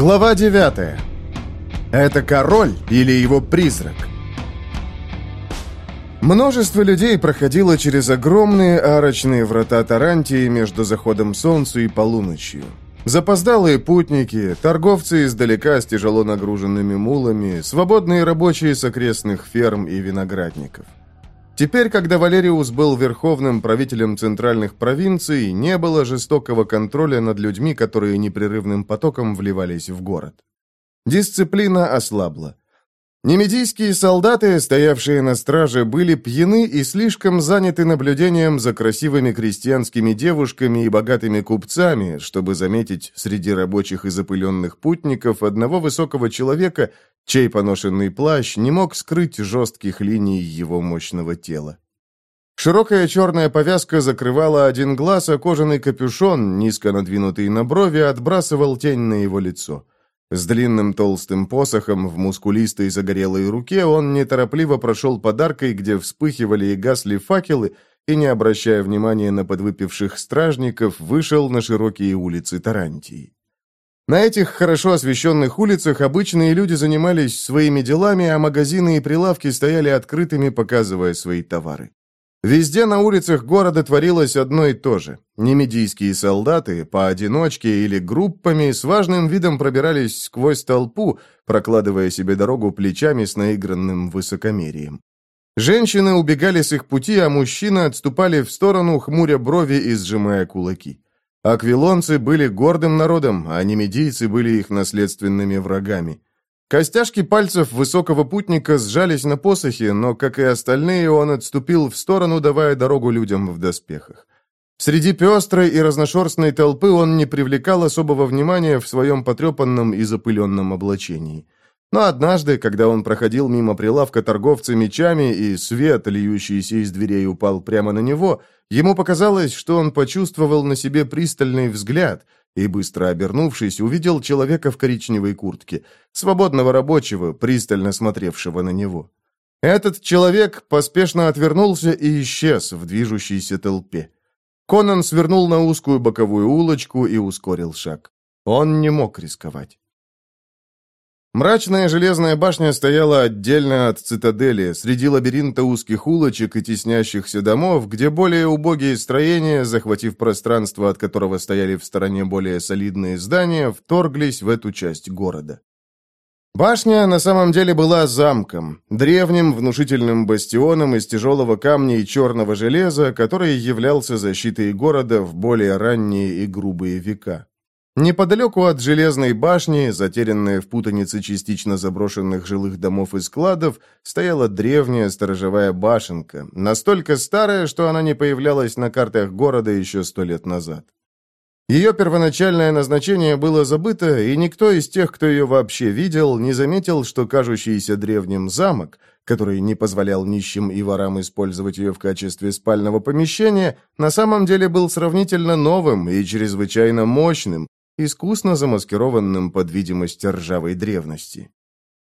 Глава 9. Это король или его призрак? Множество людей проходило через огромные арочные врата Тарантии между заходом солнца и полуночью. Запоздалые путники, торговцы издалека с тяжело нагруженными мулами, свободные рабочие с окрестных ферм и виноградников – Теперь, когда Валериус был верховным правителем центральных провинций, не было жестокого контроля над людьми, которые непрерывным потоком вливались в город. Дисциплина ослабла. Немедийские солдаты, стоявшие на страже, были пьяны и слишком заняты наблюдением за красивыми крестьянскими девушками и богатыми купцами, чтобы заметить среди рабочих и запыленных путников одного высокого человека, чей поношенный плащ не мог скрыть жестких линий его мощного тела. Широкая черная повязка закрывала один глаз, а кожаный капюшон, низко надвинутый на брови, отбрасывал тень на его лицо. — с длинным толстым посохом в мускулистой загорелой руке он неторопливо прошел подаркой, где вспыхивали и гасли факелы, и, не обращая внимания на подвыпивших стражников, вышел на широкие улицы Тарантии. На этих хорошо освещенных улицах обычные люди занимались своими делами, а магазины и прилавки стояли открытыми, показывая свои товары. Везде на улицах города творилось одно и то же. Немедийские солдаты поодиночке или группами с важным видом пробирались сквозь толпу, прокладывая себе дорогу плечами с наигранным высокомерием. Женщины убегали с их пути, а мужчины отступали в сторону, хмуря брови и сжимая кулаки. Аквилонцы были гордым народом, а немедийцы были их наследственными врагами. Костяшки пальцев высокого путника сжались на посохе, но, как и остальные, он отступил в сторону, давая дорогу людям в доспехах. Среди пестрой и разношерстной толпы он не привлекал особого внимания в своем потрепанном и запыленном облачении. Но однажды, когда он проходил мимо прилавка торговца мечами, и свет, льющийся из дверей, упал прямо на него, ему показалось, что он почувствовал на себе пристальный взгляд — и, быстро обернувшись, увидел человека в коричневой куртке, свободного рабочего, пристально смотревшего на него. Этот человек поспешно отвернулся и исчез в движущейся толпе. Конан свернул на узкую боковую улочку и ускорил шаг. Он не мог рисковать. Мрачная железная башня стояла отдельно от цитадели, среди лабиринта узких улочек и теснящихся домов, где более убогие строения, захватив пространство, от которого стояли в стороне более солидные здания, вторглись в эту часть города. Башня на самом деле была замком, древним внушительным бастионом из тяжелого камня и черного железа, который являлся защитой города в более ранние и грубые века. Неподалеку от железной башни, затерянная в путанице частично заброшенных жилых домов и складов, стояла древняя сторожевая башенка, настолько старая, что она не появлялась на картах города еще сто лет назад. Ее первоначальное назначение было забыто, и никто из тех, кто ее вообще видел, не заметил, что кажущийся древним замок, который не позволял нищим и ворам использовать ее в качестве спального помещения, на самом деле был сравнительно новым и чрезвычайно мощным, искусно замаскированным под видимость ржавой древности.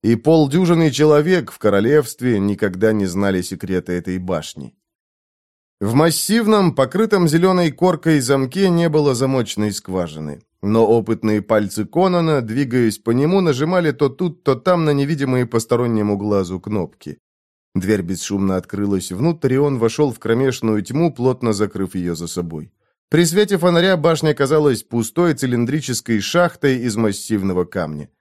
И полдюжины человек в королевстве никогда не знали секреты этой башни. В массивном, покрытом зеленой коркой замке не было замочной скважины. Но опытные пальцы Конона, двигаясь по нему, нажимали то тут, то там на невидимые постороннему глазу кнопки. Дверь бесшумно открылась внутрь, и он вошел в кромешную тьму, плотно закрыв ее за собой. При свете фонаря башня казалась пустой цилиндрической шахтой из массивного камня.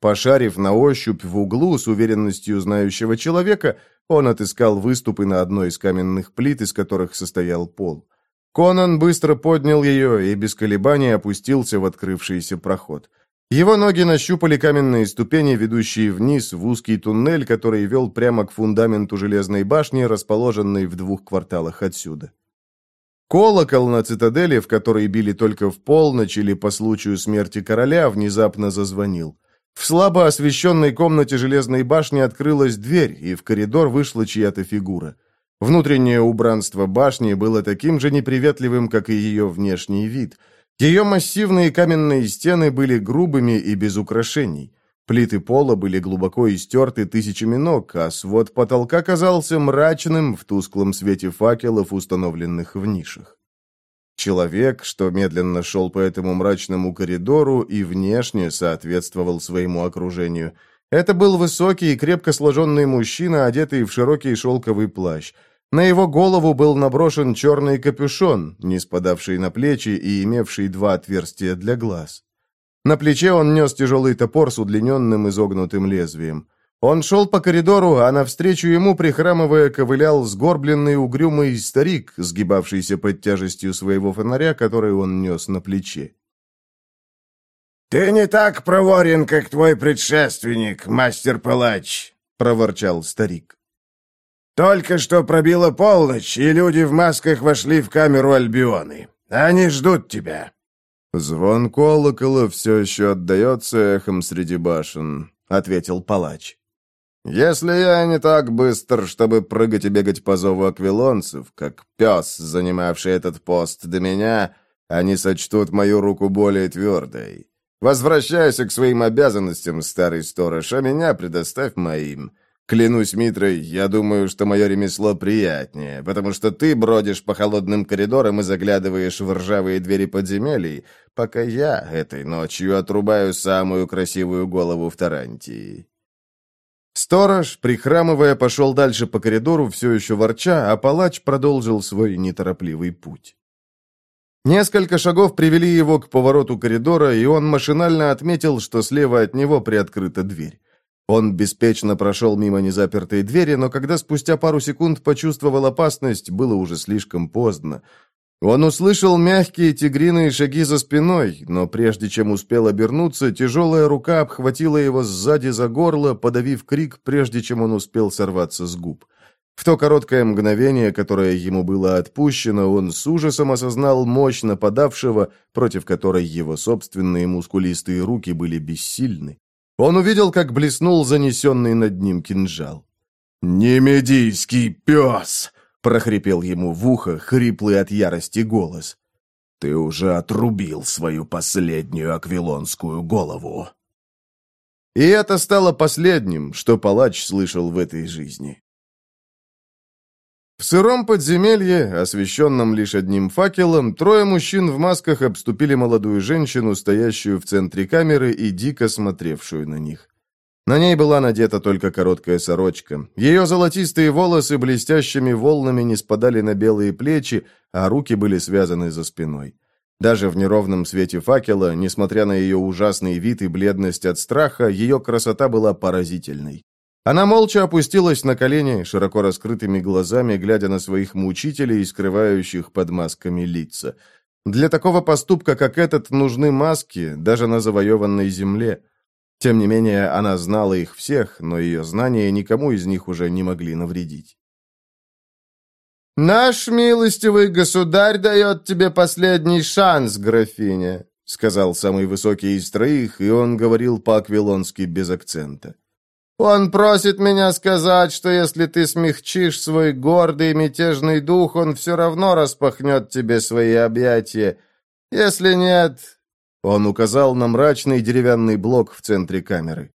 Пошарив на ощупь в углу с уверенностью знающего человека, он отыскал выступы на одной из каменных плит, из которых состоял пол. Конан быстро поднял ее и без колебаний опустился в открывшийся проход. Его ноги нащупали каменные ступени, ведущие вниз в узкий туннель, который вел прямо к фундаменту железной башни, расположенной в двух кварталах отсюда. Колокол на цитадели, в которой били только в полночь или по случаю смерти короля, внезапно зазвонил. В слабо освещенной комнате железной башни открылась дверь, и в коридор вышла чья-то фигура. Внутреннее убранство башни было таким же неприветливым, как и ее внешний вид. Ее массивные каменные стены были грубыми и без украшений. Плиты пола были глубоко истерты тысячами ног, а свод потолка казался мрачным в тусклом свете факелов, установленных в нишах. Человек, что медленно шел по этому мрачному коридору и внешне соответствовал своему окружению. Это был высокий и крепко сложенный мужчина, одетый в широкий шелковый плащ. На его голову был наброшен черный капюшон, не спадавший на плечи и имевший два отверстия для глаз. На плече он нес тяжелый топор с удлиненным изогнутым лезвием. Он шел по коридору, а навстречу ему, прихрамывая, ковылял сгорбленный угрюмый старик, сгибавшийся под тяжестью своего фонаря, который он нес на плече. «Ты не так проворен, как твой предшественник, мастер-палач», — проворчал старик. «Только что пробила полночь, и люди в масках вошли в камеру Альбионы. Они ждут тебя. «Звон колокола все еще отдается эхом среди башен», — ответил палач. «Если я не так быстр, чтобы прыгать и бегать по зову аквилонцев, как пес, занимавший этот пост до меня, они сочтут мою руку более твердой. Возвращайся к своим обязанностям, старый сторож, а меня предоставь моим. Клянусь Митрой, я думаю, что мое ремесло приятнее, потому что ты бродишь по холодным коридорам и заглядываешь в ржавые двери подземелий, пока я этой ночью отрубаю самую красивую голову в Тарантии». Сторож, прихрамывая, пошел дальше по коридору, все еще ворча, а палач продолжил свой неторопливый путь. Несколько шагов привели его к повороту коридора, и он машинально отметил, что слева от него приоткрыта дверь. Он беспечно прошел мимо незапертой двери, но когда спустя пару секунд почувствовал опасность, было уже слишком поздно. Он услышал мягкие тигриные шаги за спиной, но прежде чем успел обернуться, тяжелая рука обхватила его сзади за горло, подавив крик, прежде чем он успел сорваться с губ. В то короткое мгновение, которое ему было отпущено, он с ужасом осознал мощь нападавшего, против которой его собственные мускулистые руки были бессильны. Он увидел, как блеснул занесенный над ним кинжал. «Немедийский пес!» — прохрипел ему в ухо хриплый от ярости голос. «Ты уже отрубил свою последнюю аквилонскую голову!» И это стало последним, что палач слышал в этой жизни. В сыром подземелье, освещенном лишь одним факелом, трое мужчин в масках обступили молодую женщину, стоящую в центре камеры и дико смотревшую на них. На ней была надета только короткая сорочка. Ее золотистые волосы блестящими волнами не спадали на белые плечи, а руки были связаны за спиной. Даже в неровном свете факела, несмотря на ее ужасный вид и бледность от страха, ее красота была поразительной. Она молча опустилась на колени, широко раскрытыми глазами, глядя на своих мучителей, скрывающих под масками лица. Для такого поступка, как этот, нужны маски, даже на завоеванной земле. Тем не менее, она знала их всех, но ее знания никому из них уже не могли навредить. «Наш милостивый государь дает тебе последний шанс, графиня», — сказал самый высокий из троих, и он говорил по-аквилонски без акцента. Он просит меня сказать, что если ты смягчишь свой гордый мятежный дух, он все равно распахнет тебе свои объятия. Если нет...» Он указал на мрачный деревянный блок в центре камеры.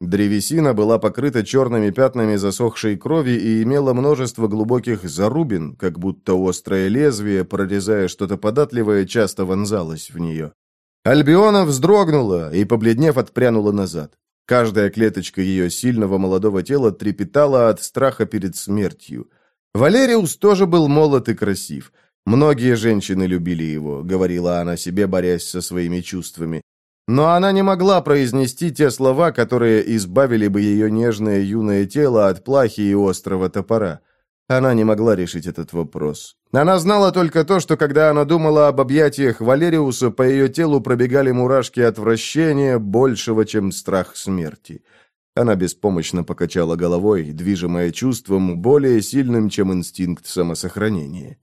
Древесина была покрыта черными пятнами засохшей крови и имела множество глубоких зарубин, как будто острое лезвие, прорезая что-то податливое, часто вонзалось в нее. Альбиона вздрогнула и, побледнев, отпрянула назад. Каждая клеточка ее сильного молодого тела трепетала от страха перед смертью. Валериус тоже был молод и красив. Многие женщины любили его, говорила она себе, борясь со своими чувствами. Но она не могла произнести те слова, которые избавили бы ее нежное юное тело от плахи и острого топора. Она не могла решить этот вопрос. Она знала только то, что когда она думала об объятиях Валериуса, по ее телу пробегали мурашки отвращения, большего, чем страх смерти. Она беспомощно покачала головой, движимая чувством, более сильным, чем инстинкт самосохранения.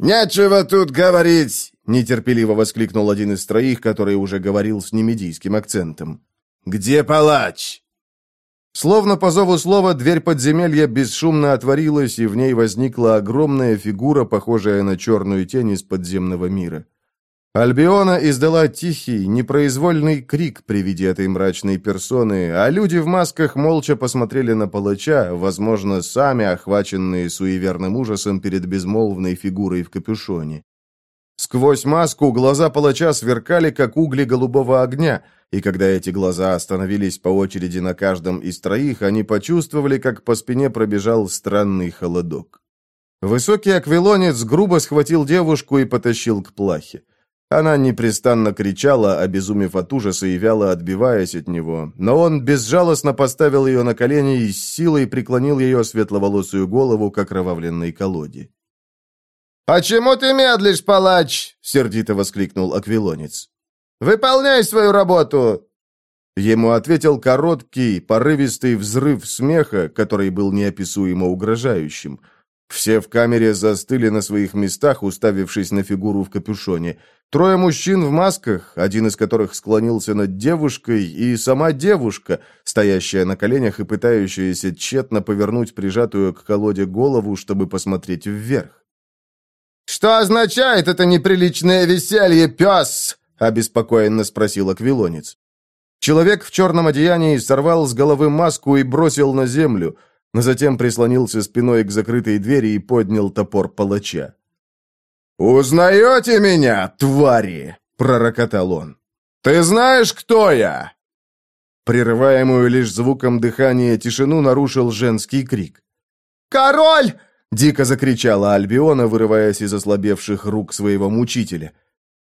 «Нечего тут говорить!» — нетерпеливо воскликнул один из троих, который уже говорил с немедийским акцентом. «Где палач?» Словно по зову слова, дверь подземелья бесшумно отворилась, и в ней возникла огромная фигура, похожая на черную тень из подземного мира. Альбиона издала тихий, непроизвольный крик при виде этой мрачной персоны, а люди в масках молча посмотрели на палача, возможно, сами охваченные суеверным ужасом перед безмолвной фигурой в капюшоне. Сквозь маску глаза палача сверкали, как угли голубого огня, и когда эти глаза остановились по очереди на каждом из троих, они почувствовали, как по спине пробежал странный холодок. Высокий аквилонец грубо схватил девушку и потащил к плахе. Она непрестанно кричала, обезумев от ужаса и вяло отбиваясь от него, но он безжалостно поставил ее на колени и с силой преклонил ее светловолосую голову к окровавленной колоде. «Почему ты медлишь, палач?» — сердито воскликнул аквилонец. «Выполняй свою работу!» Ему ответил короткий, порывистый взрыв смеха, который был неописуемо угрожающим. Все в камере застыли на своих местах, уставившись на фигуру в капюшоне. Трое мужчин в масках, один из которых склонился над девушкой, и сама девушка, стоящая на коленях и пытающаяся тщетно повернуть прижатую к колоде голову, чтобы посмотреть вверх. «Что означает это неприличное веселье, пес?» — обеспокоенно спросил аквилонец. Человек в черном одеянии сорвал с головы маску и бросил на землю, но затем прислонился спиной к закрытой двери и поднял топор палача. «Узнаете меня, твари?» — пророкотал он. «Ты знаешь, кто я?» Прерываемую лишь звуком дыхания тишину нарушил женский крик. «Король! Дико закричала Альбиона, вырываясь из ослабевших рук своего мучителя.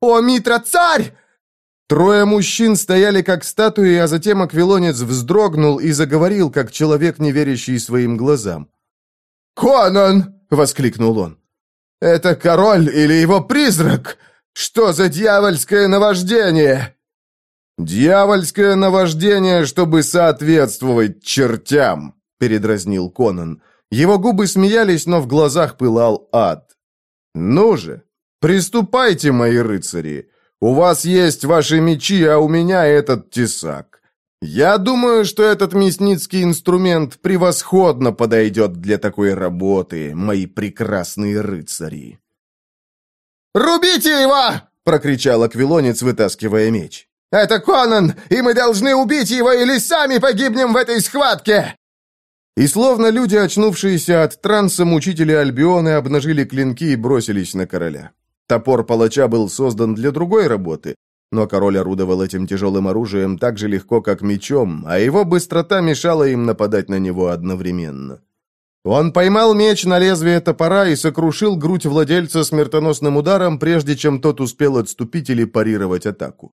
«О, Митра, царь!» Трое мужчин стояли как статуи, а затем аквилонец вздрогнул и заговорил, как человек, не верящий своим глазам. «Конан!» — воскликнул он. «Это король или его призрак? Что за дьявольское наваждение?» «Дьявольское наваждение, чтобы соответствовать чертям!» — передразнил Конан. Его губы смеялись, но в глазах пылал ад. «Ну же, приступайте, мои рыцари! У вас есть ваши мечи, а у меня этот тесак. Я думаю, что этот мясницкий инструмент превосходно подойдет для такой работы, мои прекрасные рыцари!» «Рубите его!» — прокричал аквилонец, вытаскивая меч. «Это Конан, и мы должны убить его или сами погибнем в этой схватке!» И словно люди, очнувшиеся от транса, мучители Альбионы обнажили клинки и бросились на короля. Топор палача был создан для другой работы, но король орудовал этим тяжелым оружием так же легко, как мечом, а его быстрота мешала им нападать на него одновременно. Он поймал меч на лезвие топора и сокрушил грудь владельца смертоносным ударом, прежде чем тот успел отступить или парировать атаку.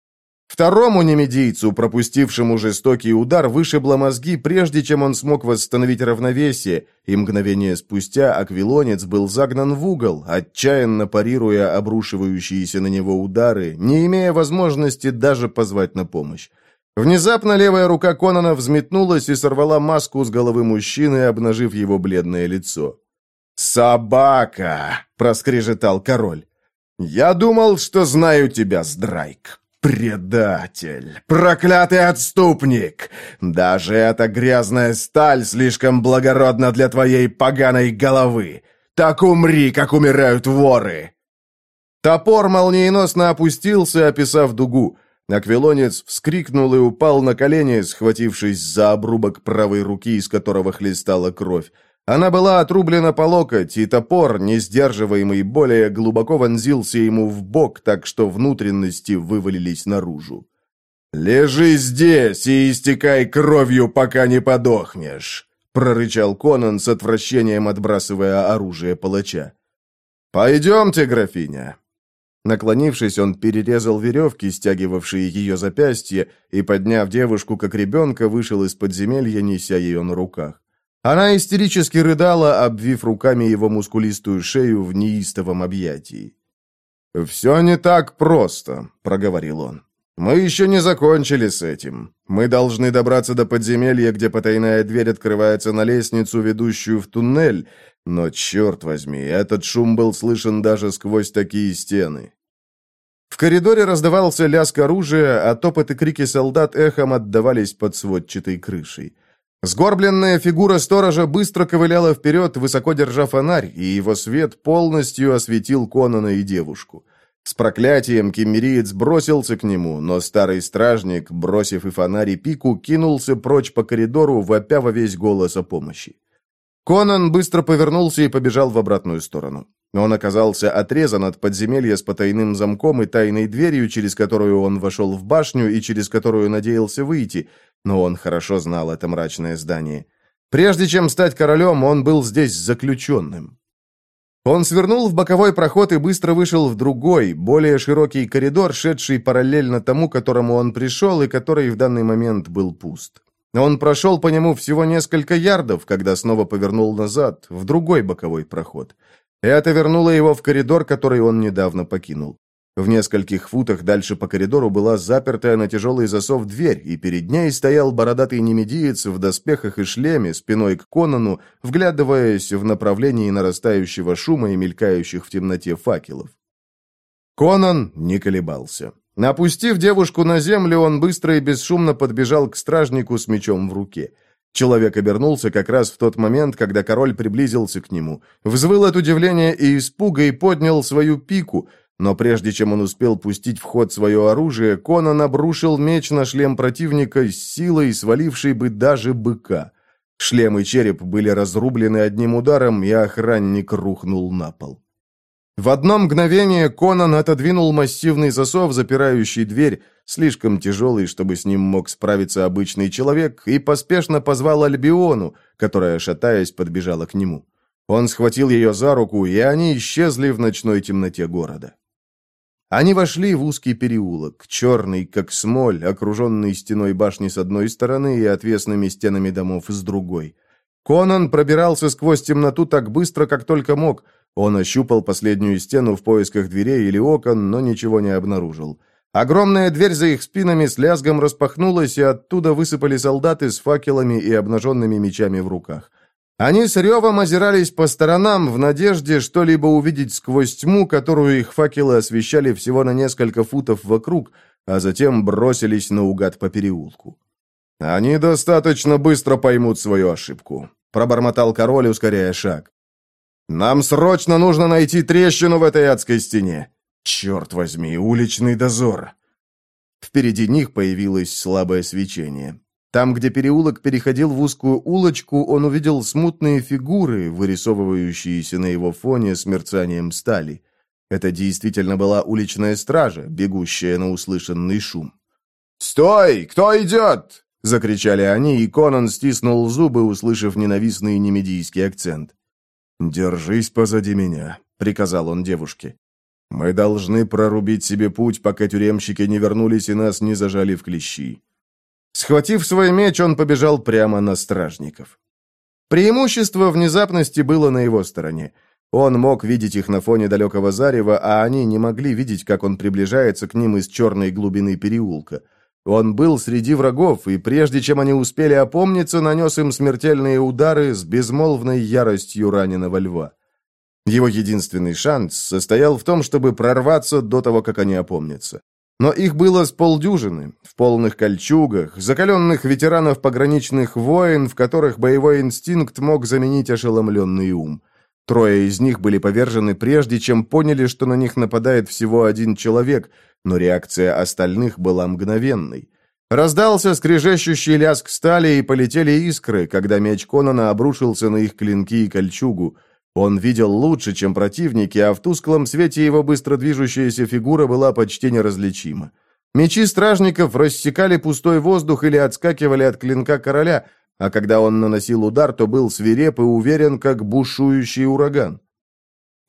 Второму немедийцу, пропустившему жестокий удар, вышибло мозги, прежде чем он смог восстановить равновесие, и мгновение спустя аквилонец был загнан в угол, отчаянно парируя обрушивающиеся на него удары, не имея возможности даже позвать на помощь. Внезапно левая рука Конана взметнулась и сорвала маску с головы мужчины, обнажив его бледное лицо. «Собака!» — проскрежетал король. «Я думал, что знаю тебя, Здрайк!» «Предатель! Проклятый отступник! Даже эта грязная сталь слишком благородна для твоей поганой головы! Так умри, как умирают воры!» Топор молниеносно опустился, описав дугу. Аквилонец вскрикнул и упал на колени, схватившись за обрубок правой руки, из которого хлестала кровь. Она была отрублена по локоть, и топор, не сдерживаемый более, глубоко вонзился ему в бок, так что внутренности вывалились наружу. «Лежи здесь и истекай кровью, пока не подохнешь!» — прорычал Конан с отвращением, отбрасывая оружие палача. «Пойдемте, графиня!» Наклонившись, он перерезал веревки, стягивавшие ее запястье, и, подняв девушку как ребенка, вышел из подземелья, неся ее на руках. Она истерически рыдала, обвив руками его мускулистую шею в неистовом объятии. «Все не так просто», — проговорил он. «Мы еще не закончили с этим. Мы должны добраться до подземелья, где потайная дверь открывается на лестницу, ведущую в туннель. Но, черт возьми, этот шум был слышен даже сквозь такие стены». В коридоре раздавался лязг оружия, а топот и крики солдат эхом отдавались под сводчатой крышей. Сгорбленная фигура сторожа быстро ковыляла вперед, высоко держа фонарь, и его свет полностью осветил Конона и девушку. С проклятием кемериец бросился к нему, но старый стражник, бросив и фонарь, и пику, кинулся прочь по коридору, вопя во весь голос о помощи. Конан быстро повернулся и побежал в обратную сторону. Но он оказался отрезан от подземелья с потайным замком и тайной дверью, через которую он вошел в башню и через которую надеялся выйти, но он хорошо знал это мрачное здание. Прежде чем стать королем, он был здесь заключенным. Он свернул в боковой проход и быстро вышел в другой, более широкий коридор, шедший параллельно тому, которому он пришел и который в данный момент был пуст. Он прошел по нему всего несколько ярдов, когда снова повернул назад, в другой боковой проход. Это вернуло его в коридор, который он недавно покинул. В нескольких футах дальше по коридору была запертая на тяжелый засов дверь, и перед ней стоял бородатый немедиец в доспехах и шлеме, спиной к Конану, вглядываясь в направлении нарастающего шума и мелькающих в темноте факелов. Конан не колебался. Напустив девушку на землю, он быстро и бесшумно подбежал к стражнику с мечом в руке – Человек обернулся как раз в тот момент, когда король приблизился к нему, взвыл от удивления и испуга и поднял свою пику, но прежде чем он успел пустить в ход свое оружие, Конан обрушил меч на шлем противника с силой, свалившей бы даже быка. Шлем и череп были разрублены одним ударом, и охранник рухнул на пол. В одно мгновение Конан отодвинул массивный засов, запирающий дверь, слишком тяжелый, чтобы с ним мог справиться обычный человек, и поспешно позвал Альбиону, которая, шатаясь, подбежала к нему. Он схватил ее за Он ощупал последнюю стену в поисках дверей или окон, но ничего не обнаружил. Огромная дверь за их спинами с лязгом распахнулась, и оттуда высыпали солдаты с факелами и обнаженными мечами в руках. Они с ревом озирались по сторонам в надежде что-либо увидеть сквозь тьму, которую их факелы освещали всего на несколько футов вокруг, а затем бросились наугад по переулку. «Они достаточно быстро поймут свою ошибку», — пробормотал король, ускоряя шаг. Нам срочно нужно найти трещину в этой адской стене. Черт возьми, уличный дозор. Впереди них появилось слабое свечение. Там, где переулок переходил в узкую улочку, он увидел смутные фигуры, вырисовывающиеся на его фоне с мерцанием стали. Это действительно была уличная стража, бегущая на услышанный шум. «Стой! Кто идет?» — закричали они, и Конан стиснул зубы, услышав ненавистный немедийский акцент. «Держись позади меня», — приказал он девушке. «Мы должны прорубить себе путь, пока тюремщики не вернулись и нас не зажали в клещи». Схватив свой меч, он побежал прямо на стражников. Преимущество внезапности было на его стороне. Он мог видеть их на фоне далекого зарева, а они не могли видеть, как он приближается к ним из черной глубины переулка. Он был среди врагов, и прежде чем они успели опомниться, нанес им смертельные удары с безмолвной яростью раненого льва. Его единственный шанс состоял в том, чтобы прорваться до того, как они опомнятся. Но их было с полдюжины, в полных кольчугах, закаленных ветеранов пограничных войн, в которых боевой инстинкт мог заменить ошеломленный ум. Трое из них были повержены прежде, чем поняли, что на них нападает всего один человек – но реакция остальных была мгновенной. Раздался скрежещущий лязг стали, и полетели искры, когда меч Конона обрушился на их клинки и кольчугу. Он видел лучше, чем противники, а в тусклом свете его быстро движущаяся фигура была почти неразличима. Мечи стражников рассекали пустой воздух или отскакивали от клинка короля, а когда он наносил удар, то был свиреп и уверен, как бушующий ураган.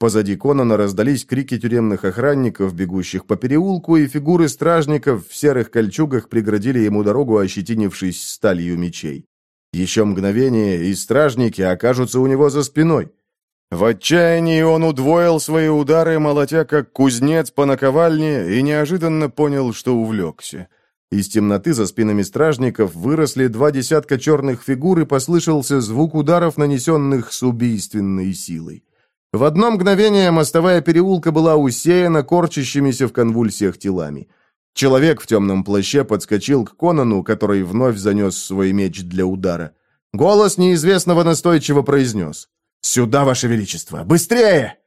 Позади Конона раздались крики тюремных охранников, бегущих по переулку, и фигуры стражников в серых кольчугах преградили ему дорогу, ощетинившись сталью мечей. Еще мгновение, и стражники окажутся у него за спиной. В отчаянии он удвоил свои удары, молотя как кузнец по наковальне, и неожиданно понял, что увлекся. Из темноты за спинами стражников выросли два десятка черных фигур, и послышался звук ударов, нанесенных с убийственной силой. В одно мгновение мостовая переулка была усеяна корчащимися в конвульсиях телами. Человек в темном плаще подскочил к Конану, который вновь занес свой меч для удара. Голос неизвестного настойчиво произнес «Сюда, Ваше Величество! Быстрее!»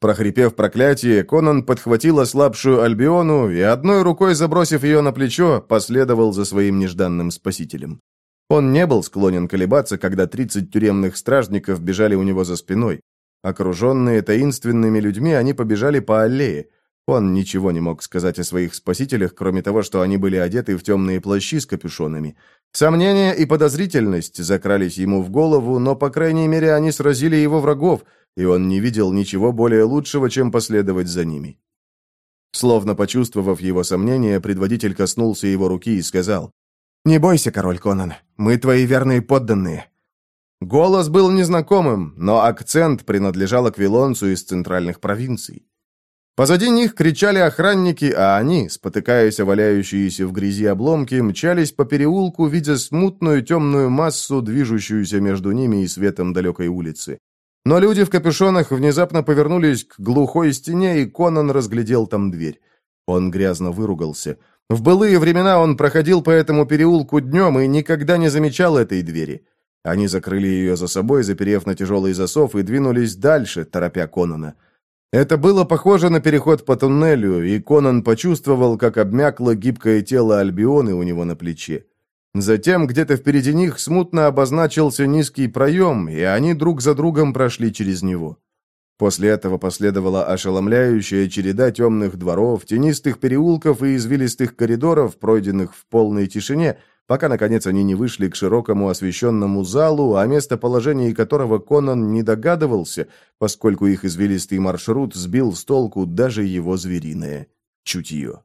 Прохрипев проклятие, Конан подхватил ослабшую Альбиону и, одной рукой забросив ее на плечо, последовал за своим нежданным спасителем. Он не был склонен колебаться, когда 30 тюремных стражников бежали у него за спиной. Окруженные таинственными людьми, они побежали по аллее. Он ничего не мог сказать о своих спасителях, кроме того, что они были одеты в темные плащи с капюшонами. Сомнения и подозрительность закрались ему в голову, но, по крайней мере, они сразили его врагов, и он не видел ничего более лучшего, чем последовать за ними. Словно почувствовав его сомнения, предводитель коснулся его руки и сказал, «Не бойся, король Конан, мы твои верные подданные. Голос был незнакомым, но акцент принадлежал аквилонцу из центральных провинций. Позади них кричали охранники, а они, спотыкаясь о валяющиеся в грязи обломки, мчались по переулку, видя смутную темную массу, движущуюся между ними и светом далекой улицы. Но люди в капюшонах внезапно повернулись к глухой стене, и Конан разглядел там дверь. Он грязно выругался. В былые времена он проходил по этому переулку днем и никогда не замечал этой двери. Они закрыли ее за собой, заперев на тяжелый засов, и двинулись дальше, торопя Конона. Это было похоже на переход по туннелю, и Конан почувствовал, как обмякло гибкое тело Альбионы у него на плече. Затем где-то впереди них смутно обозначился низкий проем, и они друг за другом прошли через него. После этого последовала ошеломляющая череда темных дворов, тенистых переулков и извилистых коридоров, пройденных в полной тишине – пока, наконец, они не вышли к широкому освещенному залу, о местоположении которого Конан не догадывался, поскольку их извилистый маршрут сбил с толку даже его звериное чутье.